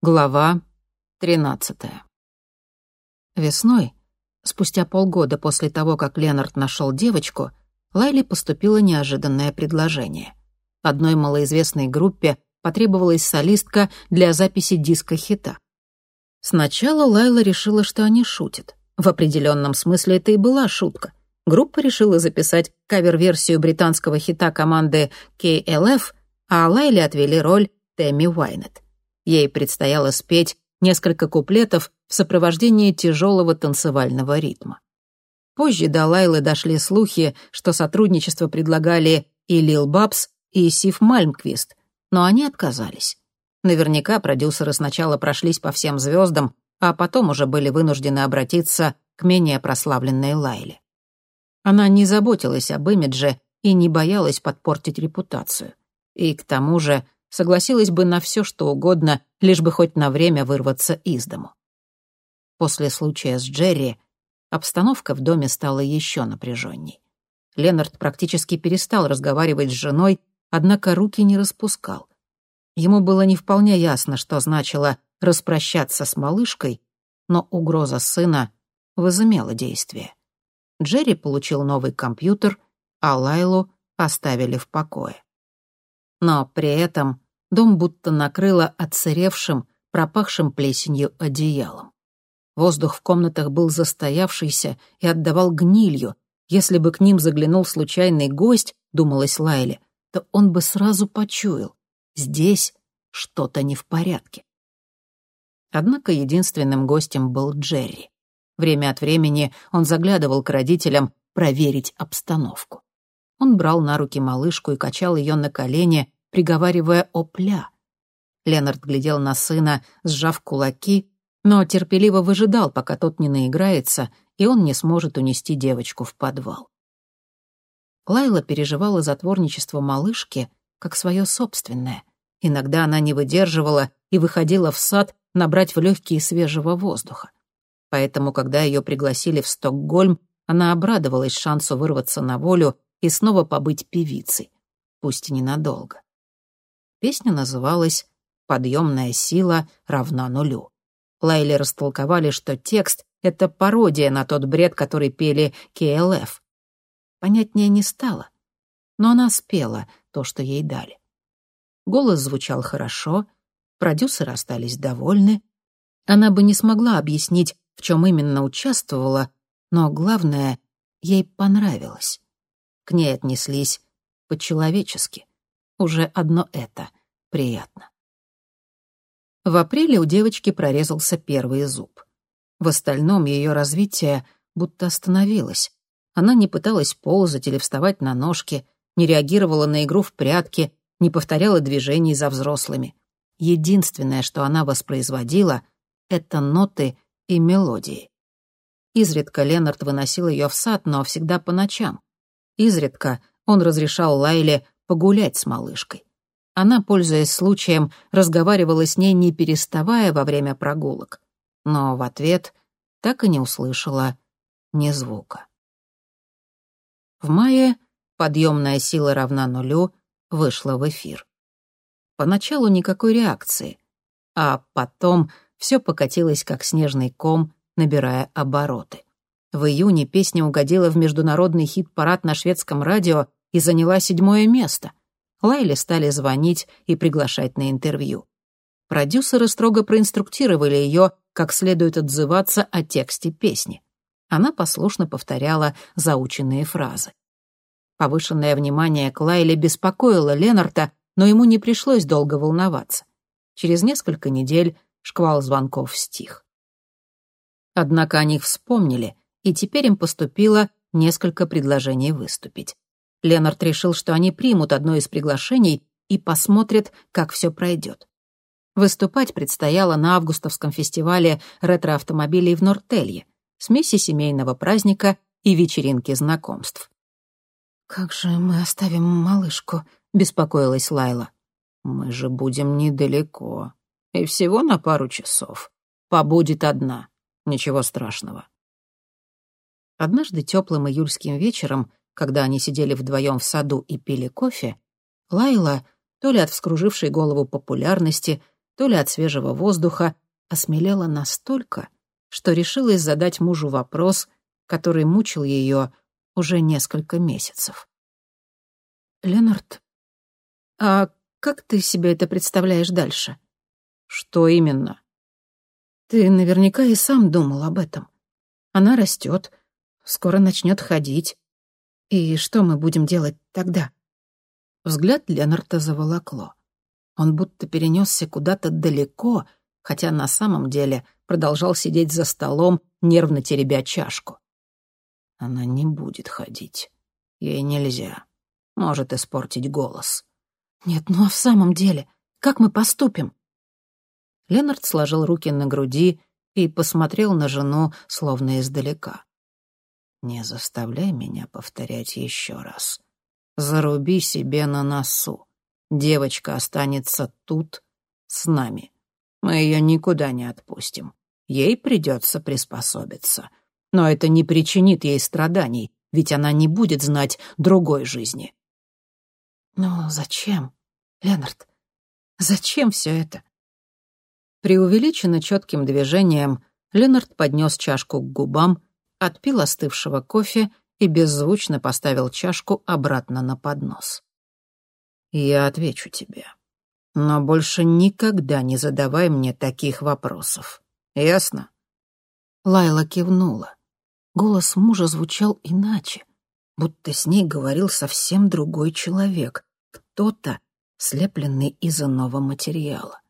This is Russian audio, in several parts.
Глава тринадцатая. Весной, спустя полгода после того, как Ленард нашел девочку, Лайли поступило неожиданное предложение. Одной малоизвестной группе потребовалась солистка для записи диска-хита. Сначала Лайла решила, что они шутят. В определенном смысле это и была шутка. Группа решила записать кавер-версию британского хита команды KLF, а Лайле отвели роль Тэмми Уайнетт. Ей предстояло спеть несколько куплетов в сопровождении тяжелого танцевального ритма. Позже до Лайлы дошли слухи, что сотрудничество предлагали и Лил Бабс, и Сив Мальмквист, но они отказались. Наверняка продюсеры сначала прошлись по всем звездам, а потом уже были вынуждены обратиться к менее прославленной Лайле. Она не заботилась об имидже и не боялась подпортить репутацию. И к тому же согласилась бы на все, что угодно, лишь бы хоть на время вырваться из дому. После случая с Джерри обстановка в доме стала еще напряженней. Ленард практически перестал разговаривать с женой, однако руки не распускал. Ему было не вполне ясно, что значило распрощаться с малышкой, но угроза сына возымела действие. Джерри получил новый компьютер, а Лайлу оставили в покое. Но при этом дом будто накрыло отсыревшим, пропахшим плесенью одеялом. Воздух в комнатах был застоявшийся и отдавал гнилью. Если бы к ним заглянул случайный гость, думалась Лайле, то он бы сразу почуял. Здесь что-то не в порядке. Однако единственным гостем был Джерри. Время от времени он заглядывал к родителям проверить обстановку. Он брал на руки малышку и качал ее на колени, приговаривая «опля». Ленард глядел на сына, сжав кулаки, но терпеливо выжидал, пока тот не наиграется, и он не сможет унести девочку в подвал. Лайла переживала затворничество малышки как свое собственное. Иногда она не выдерживала и выходила в сад набрать в легкие свежего воздуха. Поэтому, когда ее пригласили в Стокгольм, она обрадовалась шансу вырваться на волю и снова побыть певицей, пусть и ненадолго. Песня называлась «Подъемная сила равна нулю». Лайли растолковали, что текст — это пародия на тот бред, который пели КЛФ. Понятнее не стало, но она спела то, что ей дали. Голос звучал хорошо, продюсеры остались довольны. Она бы не смогла объяснить, в чем именно участвовала, но главное, ей понравилось. К ней отнеслись по-человечески. Уже одно это приятно. В апреле у девочки прорезался первый зуб. В остальном ее развитие будто остановилось. Она не пыталась ползать или вставать на ножки, не реагировала на игру в прятки, не повторяла движений за взрослыми. Единственное, что она воспроизводила, — это ноты и мелодии. Изредка Ленард выносил ее в сад, но всегда по ночам. Изредка он разрешал Лайле погулять с малышкой. Она, пользуясь случаем, разговаривала с ней, не переставая во время прогулок. Но в ответ так и не услышала ни звука. В мае «Подъемная сила равна нулю» вышла в эфир. Поначалу никакой реакции, а потом все покатилось как снежный ком, набирая обороты. В июне песня угодила в международный хит-парад на шведском радио и заняла седьмое место. Лайле стали звонить и приглашать на интервью. Продюсеры строго проинструктировали ее, как следует отзываться о тексте песни. Она послушно повторяла заученные фразы. Повышенное внимание к Лайле беспокоило Ленарта, но ему не пришлось долго волноваться. Через несколько недель шквал звонков стих. Однако о них вспомнили, и теперь им поступило несколько предложений выступить. Ленард решил, что они примут одно из приглашений и посмотрят, как все пройдет. Выступать предстояло на августовском фестивале ретро-автомобилей в Нортелье, смеси семейного праздника и вечеринки знакомств. «Как же мы оставим малышку?» — беспокоилась Лайла. «Мы же будем недалеко. И всего на пару часов. Побудет одна. Ничего страшного». Однажды теплым июльским вечером когда они сидели вдвоем в саду и пили кофе, Лайла, то ли от вскружившей голову популярности, то ли от свежего воздуха, осмелела настолько, что решилась задать мужу вопрос, который мучил ее уже несколько месяцев. «Ленард, а как ты себе это представляешь дальше?» «Что именно?» «Ты наверняка и сам думал об этом. Она растет, скоро начнет ходить. И что мы будем делать тогда?» Взгляд Ленарта заволокло. Он будто перенесся куда-то далеко, хотя на самом деле продолжал сидеть за столом, нервно теребя чашку. Она не будет ходить. Ей нельзя. Может испортить голос. Нет, ну а в самом деле, как мы поступим? Ленард сложил руки на груди и посмотрел на жену, словно издалека. «Не заставляй меня повторять еще раз. Заруби себе на носу. Девочка останется тут, с нами. Мы ее никуда не отпустим. Ей придется приспособиться. Но это не причинит ей страданий, ведь она не будет знать другой жизни. Но зачем, Ленард? Зачем все это? Преувеличенно четким движением Ленард поднес чашку к губам, отпил остывшего кофе и беззвучно поставил чашку обратно на поднос. «Я отвечу тебе. Но больше никогда не задавай мне таких вопросов. Ясно?» Лайла кивнула. Голос мужа звучал иначе, будто с ней говорил совсем другой человек, кто-то, слепленный из иного материала.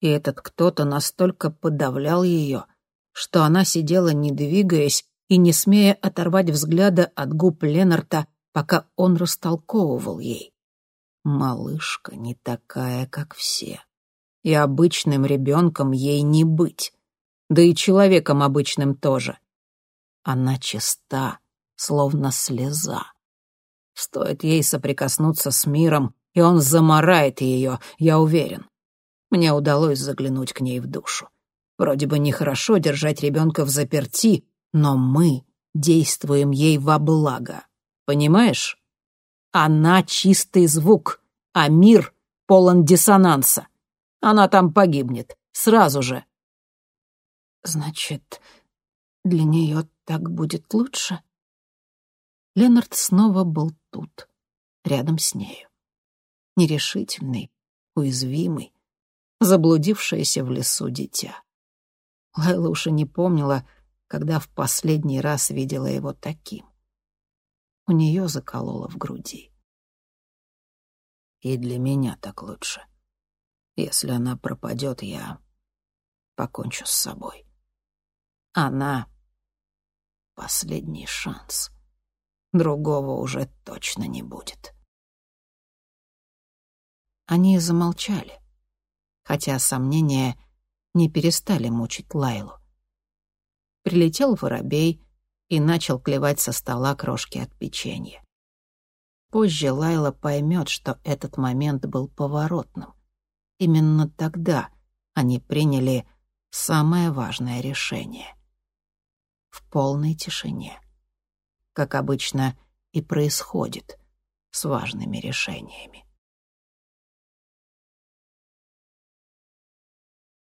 И этот кто-то настолько подавлял ее, что она сидела, не двигаясь и не смея оторвать взгляда от губ Ленарта, пока он растолковывал ей. Малышка не такая, как все. И обычным ребенком ей не быть. Да и человеком обычным тоже. Она чиста, словно слеза. Стоит ей соприкоснуться с миром, и он заморает ее, я уверен. Мне удалось заглянуть к ней в душу. Вроде бы нехорошо держать ребенка в заперти, но мы действуем ей во благо. Понимаешь? Она чистый звук, а мир полон диссонанса. Она там погибнет. Сразу же. Значит, для нее так будет лучше? Ленард снова был тут, рядом с нею. Нерешительный, уязвимый, заблудившееся в лесу дитя. Лайла уж и не помнила, когда в последний раз видела его таким. У нее закололо в груди. И для меня так лучше. Если она пропадет, я покончу с собой. Она Последний шанс. Другого уже точно не будет. Они замолчали, хотя сомнения не перестали мучить Лайлу. Прилетел воробей и начал клевать со стола крошки от печенья. Позже Лайла поймет, что этот момент был поворотным. Именно тогда они приняли самое важное решение — в полной тишине. Как обычно и происходит с важными решениями.